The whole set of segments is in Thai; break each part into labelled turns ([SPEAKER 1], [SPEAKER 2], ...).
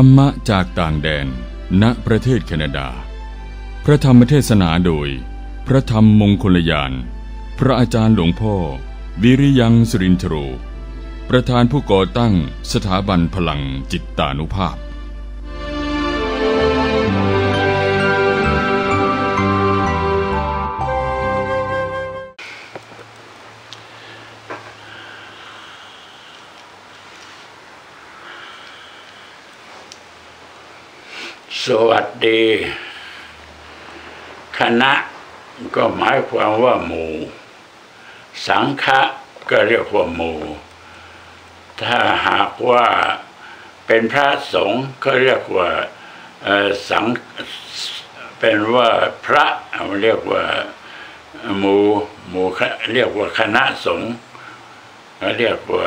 [SPEAKER 1] รรมะจากต่างแดน ณ ประเทศแคนาดา พระธรรมเทศนาโดย พระธรรมมงคลยาน พระอาจารย์หลวงพ่อ วิริยังสุรินทรู ประธานผู้ก่อตั้งสถาบันพลังจิตตานุภาพ
[SPEAKER 2] สวัสดี คณะก็หมายความว่าหมู่ สังฆะก็เรียกว่าหมู่ ถ้าหากว่าเป็นพระสงฆ์ก็เรียกว่าสังเป็นว่าพระเรียกว่าหมู่หมู่เรียกว่าคณะสงฆ์ก็เรียกว่า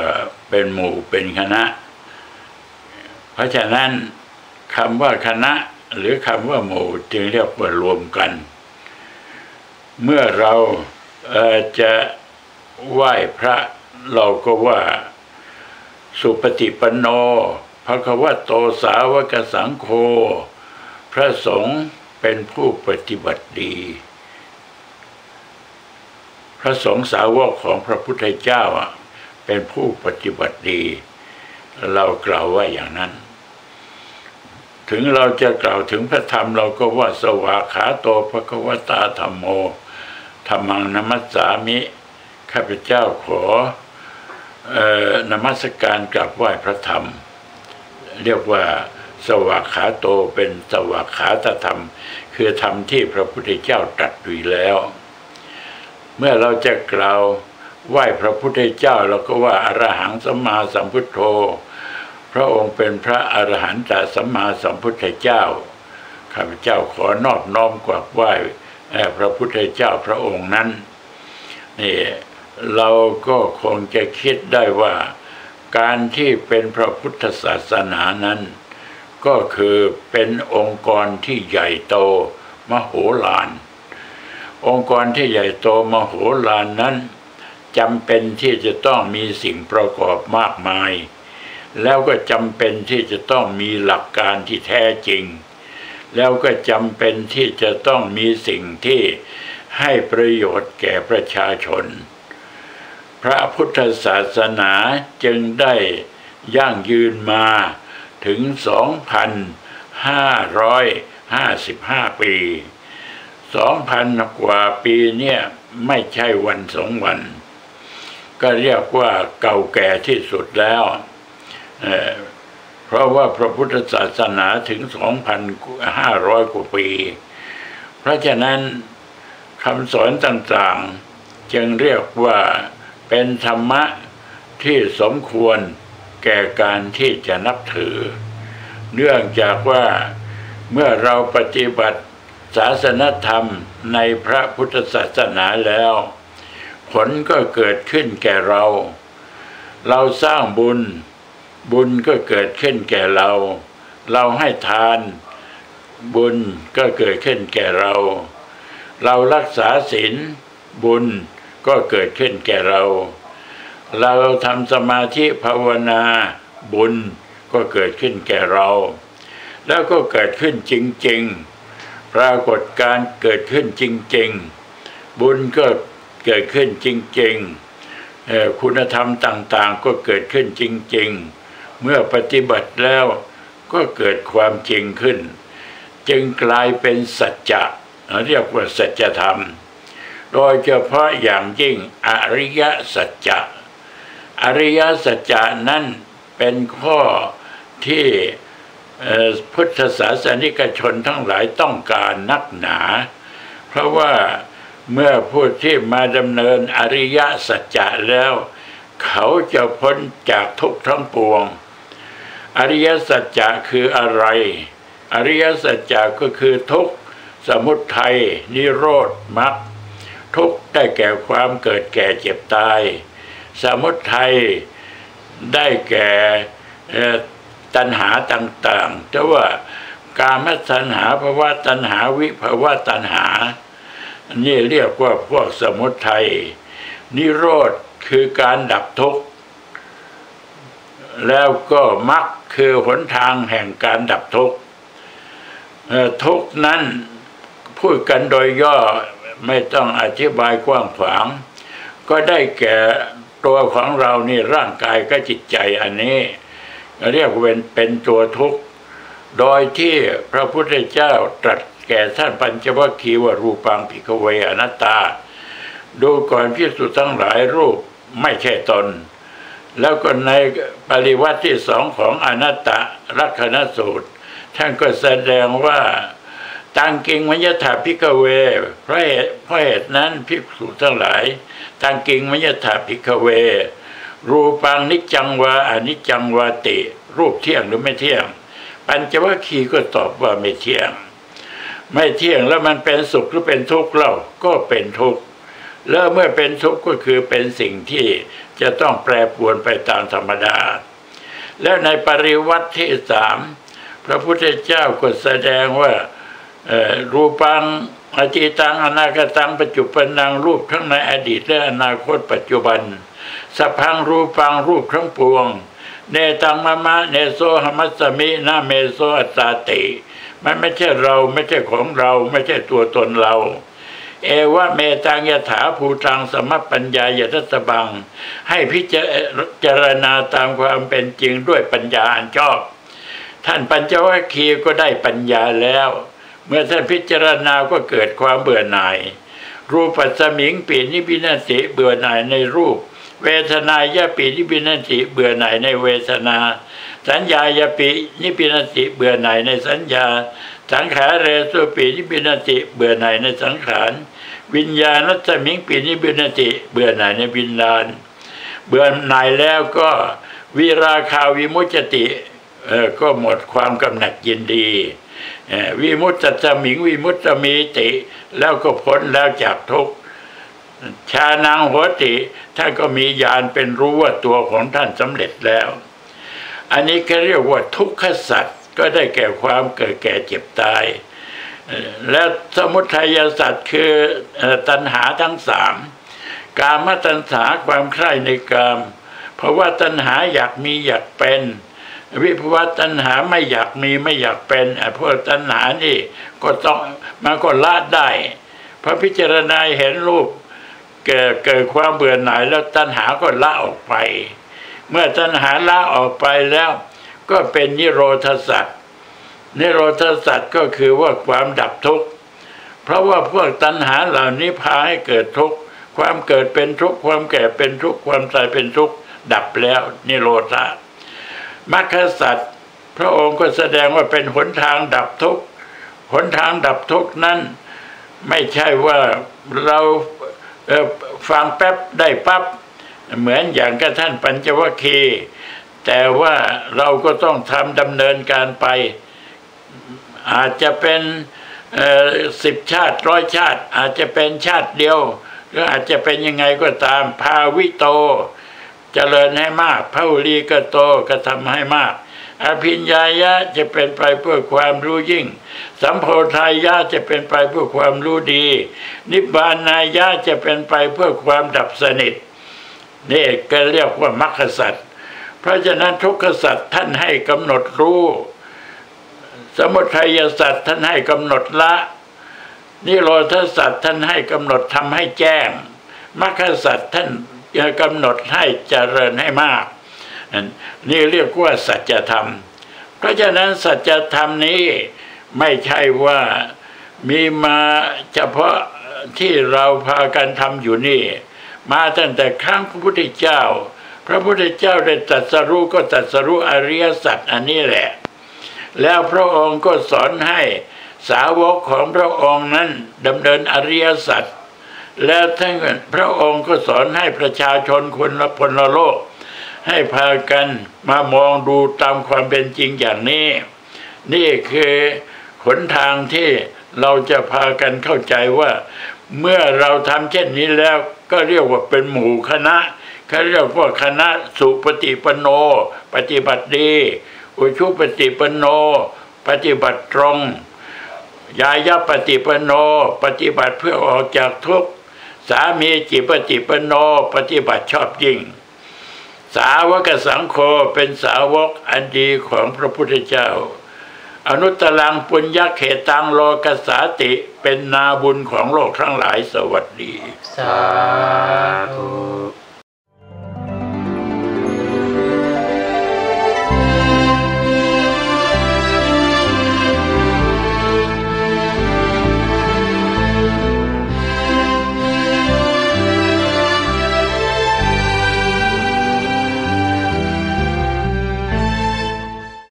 [SPEAKER 2] เป็นหมู่เป็นคณะ เพราะฉะนั้น คำว่าคณะหรือคำว่าหมู่จึงเรียกว่ารวมกัน เมื่อเราเจะไหว้พระเราก็ว่าสุปฏิปันโนภะควะโตสาวกสังโฆพระสงฆ์เป็นผู้ปฏิบัติดี พระสงฆ์สาวกของพระพุทธเจ้าอะเป็นผู้ปฏิบัติดี เรากล่าวว่าอย่างนั้น ถึงเราจะกล่าวถึงพระธรรมเราก็ว่าสวากขาโตภะคะวตาธรรมโมธรรมังนมัสสามิ ข้าพเจ้าขอออนมัสการกราบไหว้พระธรรม เรียกว่าสวากขาโตเป็นสวากขาตธรรม คือธรรมที่พระพุทธเจ้าตรัสไว้แล้ว เมื่อเราจะกล่าวไหว้พระพุทธเจ้าเราก็ว่าอรหังสัมมาสัมพุทโธ พระองค์เป็นพระอรหันตสัมมาสัมพุทธเจ้าข้าพเจ้าขอนอบน้อมกราบไหว้เอ่อพระพุทธเจ้าพระองค์นั้นนี่เราก็คงจะคิดได้ว่า การที่เป็นพระพุทธศาสนานั้น ก็คือเป็นองค์กรที่ใหญ่โตมโหฬารองค์กรที่ใหญ่โตมโหฬารนั้นจำเป็นที่จะต้องมีสิ่งประกอบมากมาย แล้วก็จำเป็นที่จะต้องมีหลักการที่แท้จริง แล้วก็จำเป็นที่จะต้องมีสิ่งที่ให้ประโยชน์แก่ประชาชน พระพุทธศาสนาจึงได้ยั่งยืนมาถึง 2,555 ปี 2,000 กว่าปีเนี่ยไม่ใช่วันสองวัน ก็เรียกว่าเก่าแก่ที่สุดแล้ว เพราะว่าพระพุทธศาสนาถึง 2,500 กว่าปี เพราะฉะนั้นคำสอนต่างๆ จึงเรียกว่าเป็นธรรมะที่สมควรแก่การที่จะนับถือ เนื่องจากว่าเมื่อเราปฏิบัติศาสนธรรมในพระพุทธศาสนาแล้ว ผลก็เกิดขึ้นแก่เรา เราสร้างบุญ บุญก็เกิดขึ้นแก่เรา เราให้ทาน บุญก็เกิดขึ้นแก่เรา เรารักษาศีลบุญก็เกิดขึ้นแก่เรา เราทำสมาธิภาวนาบุญก็เกิดขึ้นแก่เรา แล้วก็เกิดขึ้นจริง ๆ ปรากฏการเกิดขึ้นจริง ๆ บุญก็เกิดขึ้นจริง ๆ คุณธรรมต่างๆ ก็เกิดขึ้นจริง ๆ เมื่อปฏิบัติแล้วก็เกิดความจริงขึ้น จึงกลายเป็นสัจจะเรียกว่าสัจธรรม โดยเฉพาะอย่างยิ่งอริยสัจจะ อริยสัจจะนั้นเป็นข้อที่พุทธศาสนิกชนทั้งหลายต้องการนักหนา เพราะว่าเมื่อผู้ที่มาดำเนินอริยสัจจะแล้ว เขาจะพ้นจากทุกข์ทั้งปวง อริยสัจจะคืออะไร อริยสัจจะก็คือทุกข์สมุทัยนิโรธมรรคทุกข์ได้แก่ความเกิดแก่เจ็บตาย สมุทัยได้แก่ตัณหาต่างๆแต่ว่ากามตัณหาภาวะตัณหาวิภาวะตัณหา นี่เรียกว่าพวกสมุทัยนิโรธคือการดับทุกข์ แล้วก็มักคือหนทางแห่งการดับทุกข์ทุกนั้นพูดกันโดยย่อไม่ต้องอธิบายกว้างขวาง ก็ได้แก่ตัวของเรานี่ร่างกายก็จิตใจอันนี้ เรียกเป็นเป็นตัวทุกข์ โดยที่พระพุทธเจ้าตรัสแก่ท่านปัญจวัคคีย์ว่ารูปังพิกเวอนัตตา ดูก่อนภิกษุทั้งหลายรูปไม่ใช่ตน แล้วก็ในปริวัติที่สองของอนัตตลักษณสูตร ท่านก็แสดงว่าตังกิงมัญญะถะ ภิกขะเวเพราะเหตุเพราะเหตุนั้นภิกษุทั้งหลายตังกิงมัญญะถะ ภิกขะเว รูปังนิจจังวาอนิจจังวาติ รูปเที่ยงหรือไม่เที่ยง ปัญจวัคคีย์ก็ตอบว่าไม่เที่ยง ไม่เที่ยงแล้วมันเป็นสุขหรือเป็นทุกข์เล่าก็เป็นทุกข์ แล้วเมื่อเป็นทุกข์ก็คือเป็นสิ่งที่จะต้องแปรปรวนไปตามธรรมดา แล้วในปริวัติที่สามพระพุทธเจ้าก็แสดงว่ารูปังอตีตังอนาคตังปัจจุปปันนังรูปทั้งในอดีตและอนาคตปัจจุบันสัพพังรูปังรูปทั้งปวง เนตังมะมะเนโสหะมัสมินะ เมโส อัตตาติ มันไม่ใช่เราไม่ใช่ของเรา ไม่ใช่ตัวตนเรา เอวะเมตังยถาภูตังสมปัญญายทัตบัง ให้พิจารณาตามความเป็นจริงด้วยปัญญาอันชอบ ท่านปัญจวัคคีย์ก็ได้ปัญญาแล้ว เมื่อท่านพิจารณาก็เกิดความเบื่อหน่าย รูปปัสมิงปีนิพินันติเบื่อหน่ายในรูป เวทนายาปีนิพินันติเบื่อหน่ายในเวทนา สัญญายาปีนิพินันติเบื่อหน่ายในสัญญา สังขารเรสุปีนิพินันติ เบื่อหน่ายในสังขาร วิญญาณัสมิงปีนิพินันติ เบื่อหน่ายในวิญญาณ เบื่อหน่ายแล้วก็วิราคาวิมุจติเออก็หมดความกำหนัดยินดีวิมุตตะมิงวิมุตตมีติ แล้วก็พ้นแล้วจากทุกข์ชานางหัวติท่านก็มีญาณเป็นรู้ว่าตัวของท่านสำเร็จแล้ว อันนี้ก็เรียกว่าทุกขสัตว์ ก็ได้แก่ความเกิดแก่เจ็บตาย และสมุทัยสัตว์คือตัณหาทั้งสามกามตัณหาความใคร่ในกามเพราะว่าตัณหาอยากมีอยากเป็นวิภวตัณหาไม่อยากมีไม่อยากเป็นพวกตัณหานี่ก็ต้องมันก็ละได้พระพิจารณาเห็นรูปเกิดเกิดความเบื่อหน่ายแล้วตัณหาก็ละออกไป เมื่อตัณหาละออกไปแล้ว ก็เป็นนิโรธสัตว์นิโรธสัตว์ก็คือว่าความดับทุกข์เพราะว่าพวกตัณหาเหล่านี้พาให้เกิดทุกข์ความเกิดเป็นทุกข์ความแก่เป็นทุกข์ความตายเป็นทุกข์ดับแล้วนิโรธามรรคสัตว์พระองค์ก็แสดงว่าเป็นหนทางดับทุกข์หนทางดับทุกข์นั้น ไม่ใช่ว่าเราฟังแป๊บได้ปั๊บเหมือนอย่างกับท่านปัญจวัคคีย์ แต่ว่าเราก็ต้องทำดำเนินการไป อาจจะเป็นสิบชาติร้อยชาติ อาจจะเป็นชาติเดียว หรืออาจจะเป็นยังไงก็ตาม ภาวิโตเจริญให้มากพระอุลีก็โตก็ทำให้มาก อภิญญายะจะเป็นไปเพื่อความรู้ยิ่ง สัมโพธายะจะเป็นไปเพื่อความรู้ดี นิบานายะจะเป็นไปเพื่อความดับสนิทนี่ก็เรียกว่ามรรคสัตว์ เพราะฉะนั้นทุกขสัตว์ท่านให้กำหนดรู้ สมุทัยสัตว์ท่านให้กำหนดละ นิโรธสัตว์ท่านให้กำหนดทำให้แจ้งมรรคสัตว์ท่านกำหนดให้เจริญให้มาก นี่เรียกว่าสัจธรรม เพราะฉะนั้นสัจธรรมนี้ไม่ใช่ว่ามีมาเฉพาะที่เราพากันทำอยู่นี่ มาตั้งแต่ครั้งพระพุทธเจ้า พระพุทธเจ้าได้ตรัสรู้ก็ตรัสรู้อริยสัจอันนี้แหละ แล้วพระองค์ก็สอนให้สาวกของพระองค์นั้นดำเนินอริยสัจแล้วท่านพระองค์ก็สอนให้ประชาชนคนละพลโลก ให้พากันมามองดูตามความเป็นจริงอย่างนี้ นี่คือหนทางที่เราจะพากันเข้าใจว่า เมื่อเราทำเช่นนี้แล้วก็เรียกว่าเป็นหมู่คณะ เขาเรียกว่าคณะสุปฏิปโน ปฏิบัติดี อุชุปฏิปโน ปฏิบัติตรง ยายาปฏิปโน ปฏิบัติเพื่อออกจากทุกข์สามีจิปฏิปโน ปฏิบัติชอบยิ่ง สาวกสังโฆเป็นสาวกอันดีของพระพุทธเจ้า อนุตตรังปุญญเขตังโลกสาติเป็นนาบุญของโลกทั้งหลายสวัสดี
[SPEAKER 3] สาธุ